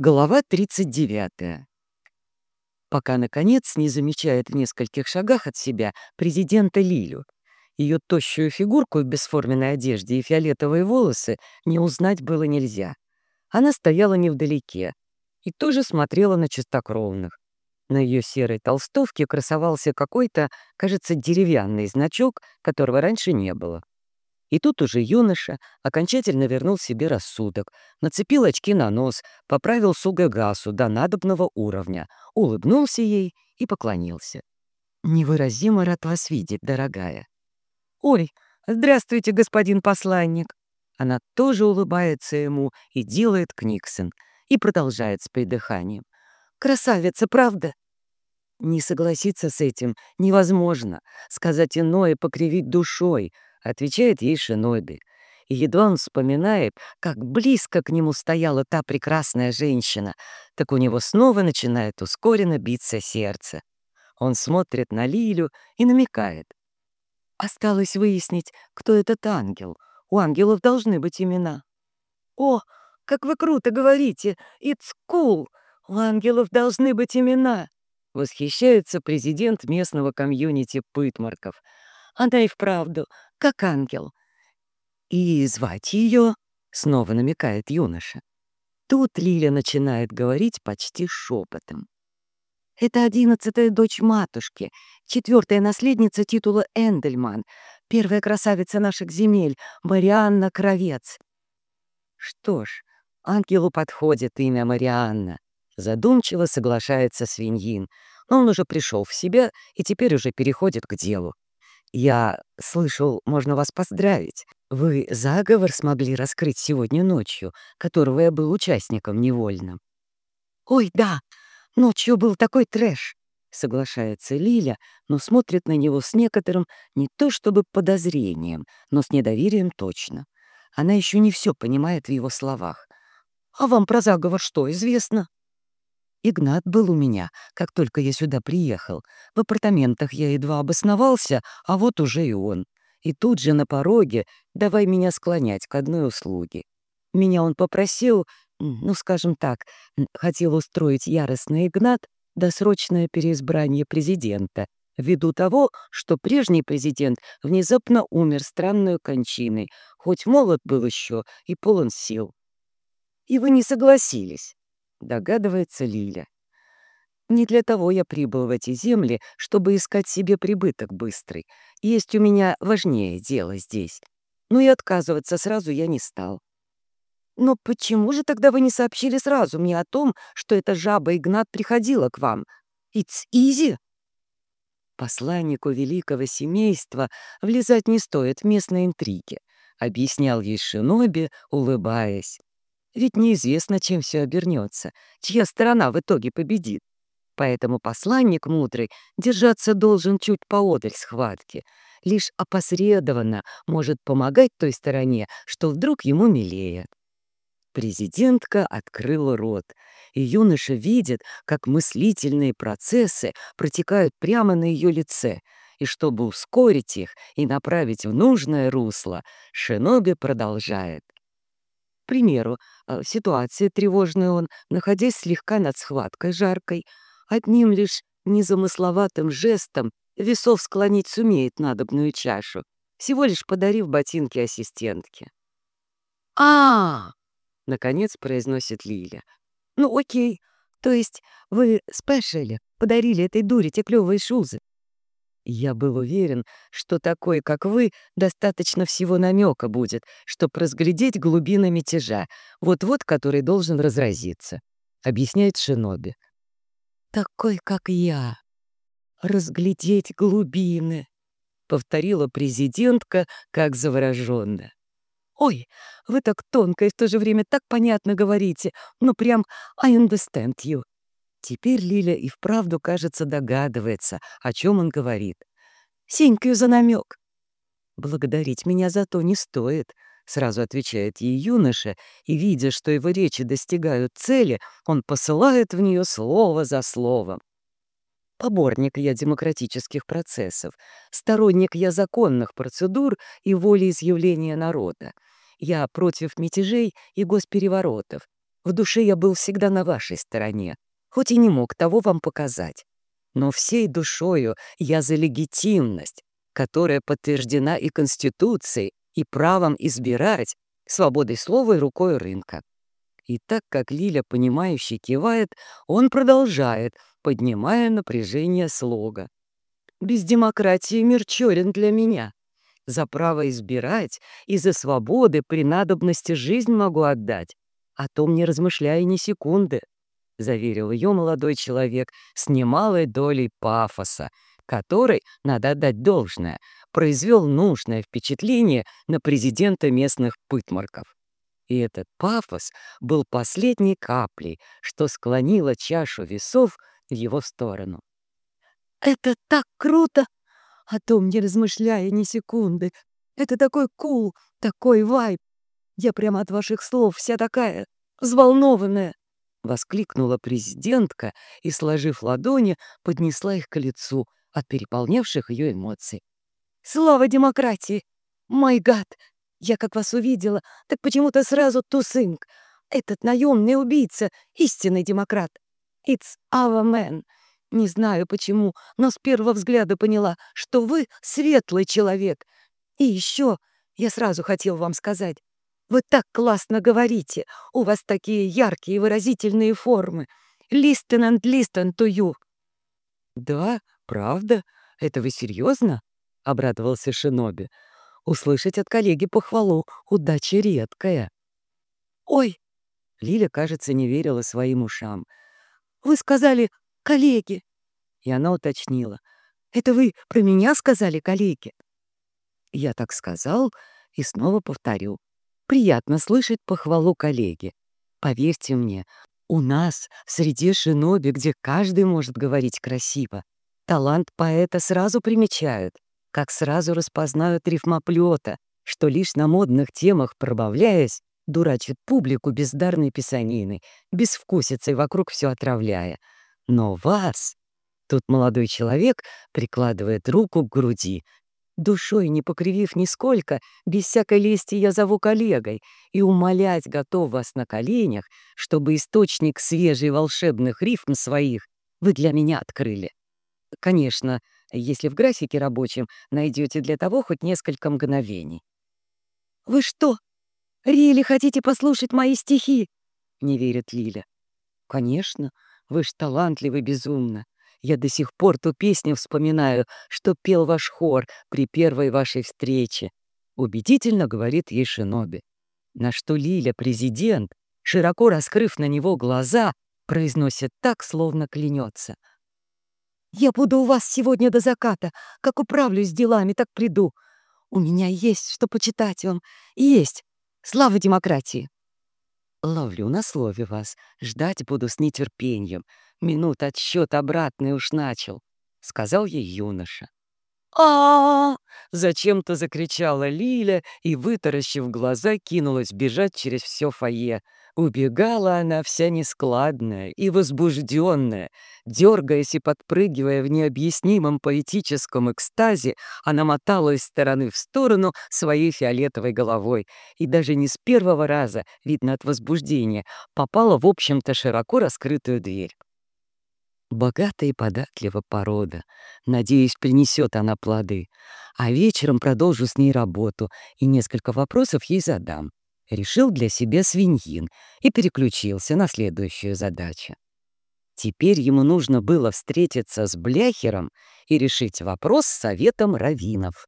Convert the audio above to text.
Глава 39. Пока, наконец, не замечает в нескольких шагах от себя президента Лилю. Ее тощую фигурку в бесформенной одежде и фиолетовые волосы не узнать было нельзя. Она стояла невдалеке и тоже смотрела на чистокровных. На ее серой толстовке красовался какой-то, кажется, деревянный значок, которого раньше не было. И тут уже юноша окончательно вернул себе рассудок, нацепил очки на нос, поправил сугагасу до надобного уровня, улыбнулся ей и поклонился. «Невыразимо рад вас видеть, дорогая». «Ой, здравствуйте, господин посланник». Она тоже улыбается ему и делает книксон, и продолжает с придыханием. «Красавица, правда?» Не согласиться с этим невозможно, сказать иное, покривить душой —— отвечает ей Шиноби. И едва он вспоминает, как близко к нему стояла та прекрасная женщина, так у него снова начинает ускоренно биться сердце. Он смотрит на Лилю и намекает. Осталось выяснить, кто этот ангел. У ангелов должны быть имена. «О, как вы круто говорите! It's cool! У ангелов должны быть имена!» Восхищается президент местного комьюнити Пытмарков. Она и вправду как ангел. И звать ее, снова намекает юноша. Тут Лиля начинает говорить почти шепотом. Это одиннадцатая дочь матушки, четвертая наследница титула Эндельман, первая красавица наших земель, Марианна Кровец. Что ж, ангелу подходит имя Марианна. Задумчиво соглашается свиньин, но он уже пришел в себя и теперь уже переходит к делу. «Я слышал, можно вас поздравить. Вы заговор смогли раскрыть сегодня ночью, которого я был участником невольным». «Ой, да, ночью был такой трэш», — соглашается Лиля, но смотрит на него с некоторым не то чтобы подозрением, но с недоверием точно. Она еще не все понимает в его словах. «А вам про заговор что известно?» Игнат был у меня, как только я сюда приехал. В апартаментах я едва обосновался, а вот уже и он. И тут же на пороге давай меня склонять к одной услуге. Меня он попросил, ну, скажем так, хотел устроить яростный Игнат досрочное переизбрание президента, ввиду того, что прежний президент внезапно умер странной кончиной, хоть молод был еще и полон сил. И вы не согласились. Догадывается Лиля. Не для того я прибыл в эти земли, чтобы искать себе прибыток быстрый. Есть у меня важнее дело здесь. Но и отказываться сразу я не стал. Но почему же тогда вы не сообщили сразу мне о том, что эта жаба Игнат приходила к вам? It's easy. Посланнику великого семейства влезать не стоит в местные интриги, объяснял ей Шиноби, улыбаясь. Ведь неизвестно, чем все обернется, чья сторона в итоге победит. Поэтому посланник мудрый держаться должен чуть поодаль схватки. Лишь опосредованно может помогать той стороне, что вдруг ему милее. Президентка открыла рот, и юноша видит, как мыслительные процессы протекают прямо на ее лице, и чтобы ускорить их и направить в нужное русло, Шиноби продолжает — примеру, э, ситуация тревожная он, находясь слегка над схваткой жаркой, одним лишь незамысловатым жестом весов склонить сумеет надобную чашу, всего лишь подарив ботинки ассистентке. а, наконец произносит Лиля. «Ну окей, то есть вы спешили, подарили этой дуре те клёвые шузы. Я был уверен, что такой, как вы, достаточно всего намека будет, чтобы разглядеть глубины мятежа, вот-вот который должен разразиться, — объясняет Шиноби. «Такой, как я. Разглядеть глубины», — повторила президентка, как завороженная. «Ой, вы так тонко и в то же время так понятно говорите. Ну, прям I understand you. Теперь Лиля и вправду, кажется, догадывается, о чем он говорит. «Сенькаю за намек. «Благодарить меня за то не стоит», — сразу отвечает ей юноша, и, видя, что его речи достигают цели, он посылает в нее слово за словом. Поборник я демократических процессов, сторонник я законных процедур и волеизъявления народа. Я против мятежей и госпереворотов, В душе я был всегда на вашей стороне, хоть и не мог того вам показать. Но всей душою я за легитимность, которая подтверждена и Конституцией, и правом избирать, свободой слова и рукой рынка. И так как Лиля, понимающе кивает, он продолжает, поднимая напряжение слога. «Без демократии мир черен для меня. За право избирать и за свободы при надобности жизнь могу отдать. О том не размышляя ни секунды», — заверил ее молодой человек с немалой долей пафоса, который, надо отдать должное, произвел нужное впечатление на президента местных пытмарков. И этот пафос был последней каплей, что склонило чашу весов в его сторону. «Это так круто! О том не размышляя ни секунды. Это такой кул, такой вайб. Я прямо от ваших слов вся такая взволнованная!» Воскликнула президентка и, сложив ладони, поднесла их к лицу от переполнявших ее эмоций. «Слава демократии! Мой гад! Я как вас увидела, так почему-то сразу тусынг. Этот наемный убийца — истинный демократ. It's our man. Не знаю почему, но с первого взгляда поняла, что вы светлый человек. И еще я сразу хотел вам сказать, вы так классно говорите, у вас такие яркие и выразительные формы. Listen and listen to you. «Да, правда? Это вы серьезно?» — обрадовался Шиноби. Услышать от коллеги похвалу — удача редкая. «Ой!» — Лиля, кажется, не верила своим ушам. «Вы сказали «коллеги». И она уточнила. «Это вы про меня сказали, коллеги?» Я так сказал и снова повторю. Приятно слышать похвалу коллеги. Поверьте мне, у нас, в среде шиноби, где каждый может говорить красиво, талант поэта сразу примечают как сразу распознают рифмоплета, что лишь на модных темах пробавляясь, дурачит публику бездарной писаниной, безвкусицей вокруг все отравляя. Но вас... Тут молодой человек прикладывает руку к груди. Душой не покривив нисколько, без всякой лести я зову коллегой и умолять готов вас на коленях, чтобы источник свежей волшебных рифм своих вы для меня открыли. Конечно, если в графике рабочем найдете для того хоть несколько мгновений. «Вы что, Рили хотите послушать мои стихи?» — не верит Лиля. «Конечно, вы ж талантливы безумно. Я до сих пор ту песню вспоминаю, что пел ваш хор при первой вашей встрече», — убедительно говорит ей Шиноби. На что Лиля, президент, широко раскрыв на него глаза, произносит так, словно клянется — я буду у вас сегодня до заката. Как управлюсь делами, так приду. У меня есть что почитать вам. Есть. Слава демократии!» «Ловлю на слове вас. Ждать буду с нетерпением. Минут отсчет обратный уж начал», — сказал ей юноша. А, Зачем-то закричала Лиля и, вытаращив глаза, кинулась бежать через все фойе — Убегала она вся нескладная и возбужденная. Дергаясь и подпрыгивая в необъяснимом поэтическом экстазе, она мотала из стороны в сторону своей фиолетовой головой и даже не с первого раза, видно от возбуждения, попала в общем-то широко раскрытую дверь. Богатая и податлива порода. Надеюсь, принесет она плоды. А вечером продолжу с ней работу и несколько вопросов ей задам решил для себя свиньин и переключился на следующую задачу. Теперь ему нужно было встретиться с Бляхером и решить вопрос с советом раввинов.